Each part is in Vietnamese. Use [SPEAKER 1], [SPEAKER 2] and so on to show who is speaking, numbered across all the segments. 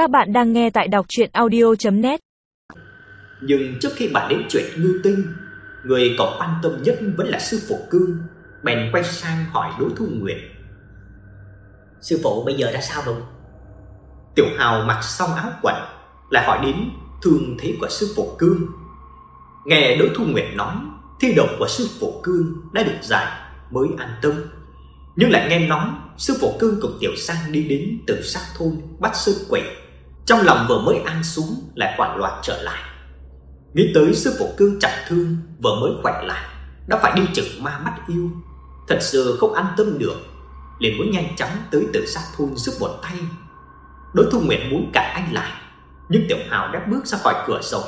[SPEAKER 1] Các bạn đang nghe tại đọc chuyện audio.net
[SPEAKER 2] Nhưng trước khi bà đến chuyện ngư tinh Người cậu quan tâm nhất vẫn là sư phụ cương Bèn quay sang hỏi Đỗ Thu Nguyệt.
[SPEAKER 3] Sư phụ bây giờ đã sao rồi?
[SPEAKER 2] Tiểu Hào mặc xong áo quần Lại hỏi đến thương thế của sư phụ cương. Nghe Đỗ Thu Nguyệt nói Thi độc của sư phụ cương đã được giải Mới an tâm. Nhưng lại nghe nói Sư phụ cương cùng Tiểu Sang đi đến từ sát thôn Bắt sư quỷ trong lòng vừa mới an xuống Lại hoảng loạn trở lại. Nghĩ tới sư phụ cương trọng thương Vừa mới khỏe lại, Đã phải đi trực ma mắt yêu. Thật sự không an tâm được, liền muốn nhanh chóng tới tự sát thôn giúp một tay. Đối Thu nguyện muốn cản anh lại, Nhưng Tiểu Hào đã bước ra khỏi cửa rồi.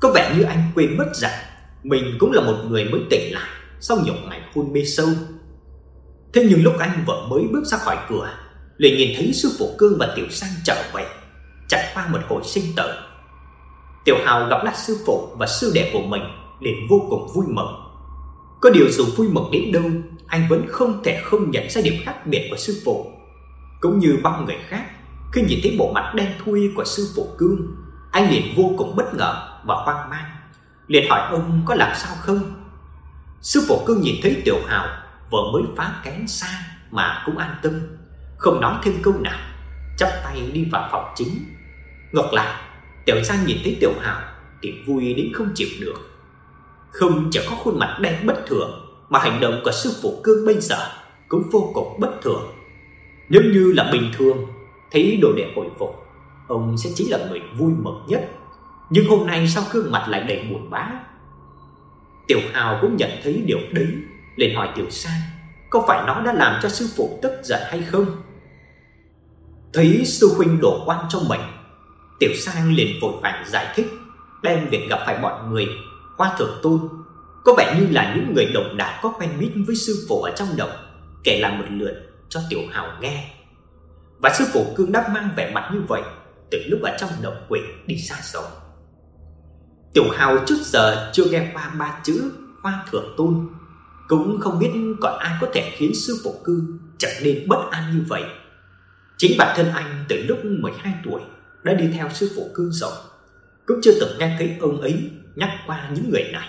[SPEAKER 2] Có vẻ như anh quên mất rằng Mình cũng là một người mới tỉnh lại Sau nhiều ngày hôn mê sâu. Thế nhưng lúc anh vừa mới bước ra khỏi cửa, liền nhìn thấy sư phụ Cương và Tiểu Sang trở về. Trải qua một hồi sinh tử. Tiểu Hào gặp lại sư phụ và sư đệ của mình liền vô cùng vui mừng. Có điều dù vui mừng đến đâu Anh vẫn không thể không nhận ra điểm khác biệt của sư phụ. Cũng như bao người khác Khi nhìn thấy bộ mặt đen thui của sư phụ Cương Anh liền vô cùng bất ngờ và hoang mang. Liền hỏi ông có làm sao không? Sư phụ Cương nhìn thấy Tiểu Hào vừa mới phá kén xa mà cũng an tâm, không nói thêm câu nào, chắp tay đi vào phòng chính. Ngược lại, Tiểu Giang nhìn thấy Tiểu Hào thì vui đến không chịu được. Không chỉ có khuôn mặt đen bất thường, mà hành động của sư phụ Cương bây giờ cũng vô cùng bất thường. Nếu như là bình thường, thấy đồ đệ hồi phục, ông sẽ chính là người vui mừng nhất. Nhưng hôm nay sao gương mặt lại đầy buồn bã? Tiểu Hào cũng nhận thấy điều đấy liền hỏi Tiểu Sang, có phải nó đã làm cho sư phụ tức giận hay không? Thấy sư huynh đổ oan cho mình, Tiểu Sang liền vội vàng giải thích, đem việc gặp phải bọn người Hoa Thượng Tôn có vẻ như là những người đồng đạo có quen biết với sư phụ ở trong động, kể lại một lượt cho Tiểu Hào nghe. Và sư phụ cương đáp mang vẻ mặt như vậy từ lúc ở trong động quỷ đi xa rồi. Tiểu Hào trước giờ chưa nghe qua ba chữ Hoa Thượng Tôn cũng không biết còn ai có thể khiến sư phụ cư trở nên bất an như vậy. Chính bản thân anh từ lúc 12 tuổi đã đi theo sư phụ cư rồi, cũng chưa từng nghe thấy ông ấy nhắc qua những người này.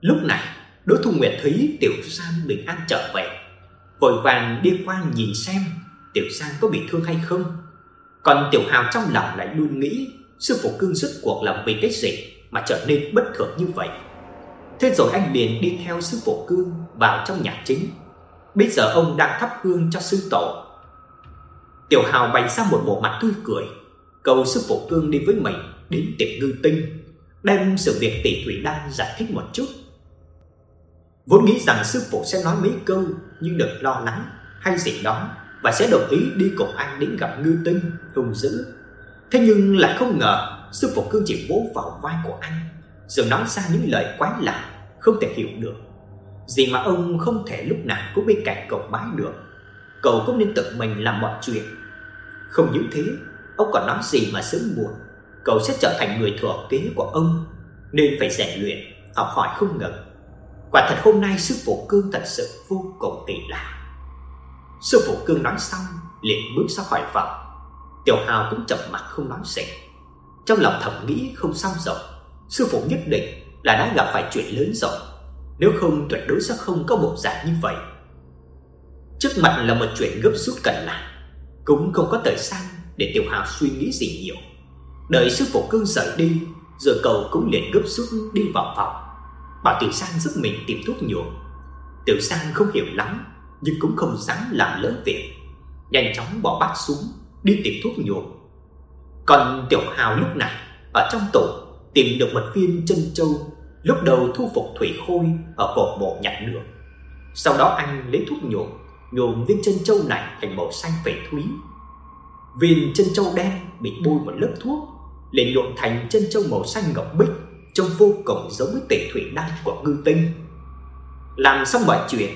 [SPEAKER 2] Lúc này, Đỗ Thu Nguyệt thấy Tiểu Sang bình an trở về, vội vàng đi qua nhìn xem Tiểu Sang có bị thương hay không. Còn Tiểu Hào trong lòng lại luôn nghĩ sư phụ cương rốt cuộc làm vì cái gì mà trở nên bất thường như vậy. Thế rồi anh liền đi theo sư phụ cương vào trong nhà chính. Bây giờ ông đang thắp hương cho sư tổ. Tiểu Hào bày ra một bộ mặt tươi cười, cầu sư phụ cương đi với mình đến tiệm ngư tinh, đem sự việc tỷ thủy đan giải thích một chút. Vốn nghĩ rằng sư phụ sẽ nói mấy câu nhưng đừng lo lắng hay gì đó và sẽ đồng ý đi cùng anh đến gặp ngư tinh hùng dữ. Thế nhưng lại không ngờ sư phụ cương chỉ vỗ vào vai của anh rồi nói ra những lời quái lạ không thể hiểu được. Gì mà ông không thể lúc nào cũng bên cạnh cậu bái được. Cậu cũng nên tự mình làm mọi chuyện. Không những thế, ông còn nói gì mà sớm muộn cậu sẽ trở thành người thừa kế của ông, nên phải rèn luyện, học hỏi không ngừng. Quả thật hôm nay sư phụ Cương thật sự vô cùng kỳ lạ. Sư phụ Cương nói xong, liền bước ra khỏi phòng. Tiểu Hào cũng chậm mặt không nói gì. Trong lòng thầm nghĩ không xong rồi, sư phụ nhất định là đã gặp phải chuyện lớn rồi, nếu không tuyệt đối sẽ không có bộ dạng như vậy. Trước mặt là một chuyện gấp rút cần làm, cũng không có thời gian để Tiểu Hào suy nghĩ gì nhiều. Đợi sư phụ cương rời đi, rồi cậu cũng liền gấp rút đi vào phòng, bảo Tiểu Sang giúp mình tìm thuốc nhuộm. Tiểu Sang không hiểu lắm, nhưng cũng không dám làm lớn việc, nhanh chóng bỏ bát xuống, đi tìm thuốc nhuộm. Còn Tiểu Hào lúc này ở trong tủ tìm được một viên chân châu, lúc đầu thu phục thủy khôi ở cổ mộ nhặt được. Sau đó anh lấy thuốc nhuộm, nhuộm viên chân châu này thành màu xanh phỉ thúy. Viên chân châu đen bị bôi một lớp thuốc, liền nhuộm thành chân châu màu xanh ngọc bích, trông vô cùng giống với tể thủy đan của ngư tinh. Làm xong mọi chuyện,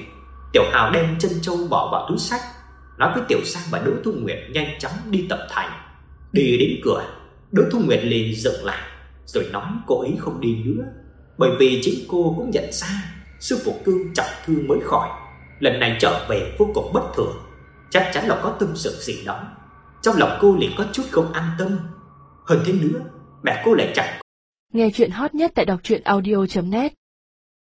[SPEAKER 2] Tiểu Hào đem chân châu bỏ vào túi sách, nói với Tiểu Sang và Đỗ Thu Nguyệt nhanh chóng đi tập thành. Đi đến cửa, Đỗ Thu Nguyệt liền dừng lại, rồi nói cô ấy không đi nữa, bởi vì chính cô cũng nhận ra sư phụ cương trọng thương mới khỏi, lần này trở về vô cùng bất thường, chắc chắn là có tâm sự gì đó. Trong lòng cô liền có chút không an tâm. Hơn thế nữa Mẹ cô lại chẳng
[SPEAKER 1] Nghe chuyện hot nhất tại đọc truyện audio.net